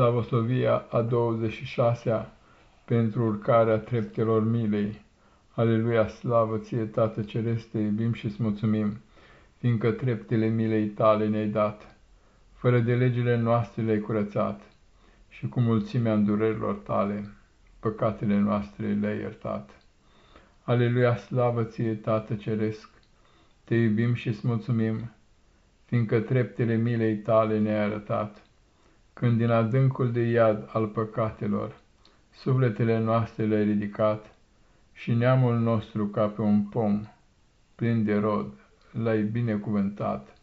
Slavoslovia a 26-a pentru urcarea treptelor milei. Aleluia, slavă ție, Tată Ceresc, te iubim și-ți mulțumim, fiindcă treptele milei tale ne-ai dat. Fără de legile noastre le-ai curățat și cu mulțimea îndurărilor tale, păcatele noastre le-ai iertat. Aleluia, slavă ție, Tată Ceresc, te iubim și-ți mulțumim, fiindcă treptele milei tale ne-ai arătat când din adâncul de iad al păcatelor sufletele noastre le-ai ridicat și neamul nostru ca pe un pom plin de rod l-ai binecuvântat.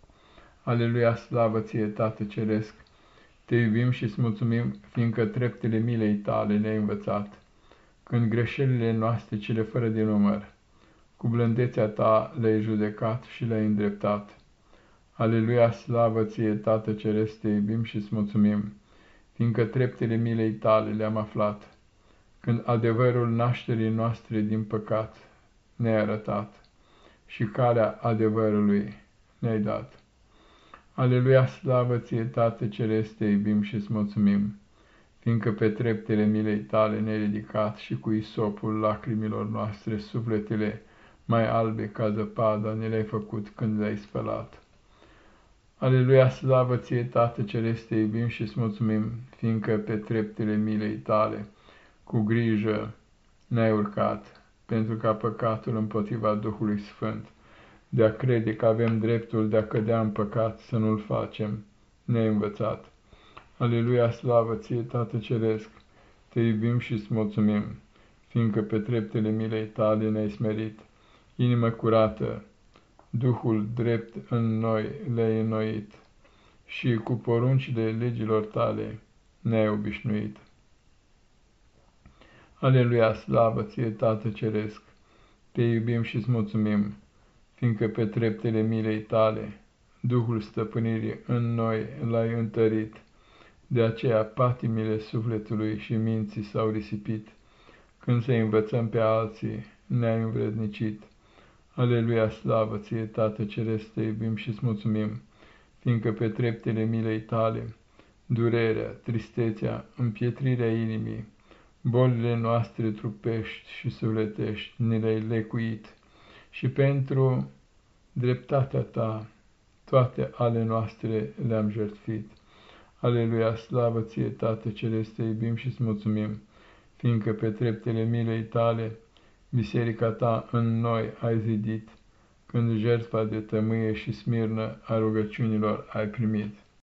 Aleluia, slavă ție, Tată Ceresc! Te iubim și îți mulțumim, fiindcă treptele milei tale ne-ai învățat, când greșelile noastre cele fără de număr, cu blândețea ta le-ai judecat și le-ai îndreptat. Aleluia, slavă ție, Tată Ceresc, te iubim și îți mulțumim, fiindcă treptele milei tale le-am aflat, când adevărul nașterii noastre din păcat ne-ai arătat și calea adevărului ne-ai dat. Aleluia, slavă ție, Tată Ceresc, te iubim și îți mulțumim, fiindcă pe treptele milei tale ne-ai ridicat și cu isopul lacrimilor noastre sufletele mai albe ca zăpada ne le-ai făcut când le-ai spălat. Aleluia, slavă ție, Tată Celeste, iubim și îți mulțumim, fiindcă pe treptele milei tale, cu grijă ne-ai urcat, pentru ca păcatul împotriva Duhului Sfânt, de a crede că avem dreptul de a cădea în păcat să nu-l facem, ne-ai învățat. Aleluia, slavă ție, Tată Ceresc, te iubim și îți mulțumim, fiindcă pe treptele milei tale ne-ai smerit, inimă curată, Duhul drept în noi le-ai înnoit și cu poruncile legilor tale ne-ai obișnuit. Aleluia, slavă ție, Tată Ceresc, te iubim și îți mulțumim, fiindcă pe treptele milei tale, Duhul stăpânirii în noi l-ai întărit, de aceea patimile sufletului și minții s-au risipit, când să învățăm pe alții ne-ai învrednicit. Aleluia, slavă ție, Tată Ceresc, te iubim și-ți mulțumim, fiindcă pe treptele milei tale, durerea, tristețea, împietrirea inimii, bolile noastre trupești și sufletești ne le-ai lecuit și pentru dreptatea ta toate ale noastre le-am jertfit. Aleluia, slavă ție, Tată Ceresc, te iubim și-ți mulțumim, fiindcă pe treptele milei tale, biserica ta în noi ai zidit, când jertfa de tămâie și smirnă a rugăciunilor ai primit.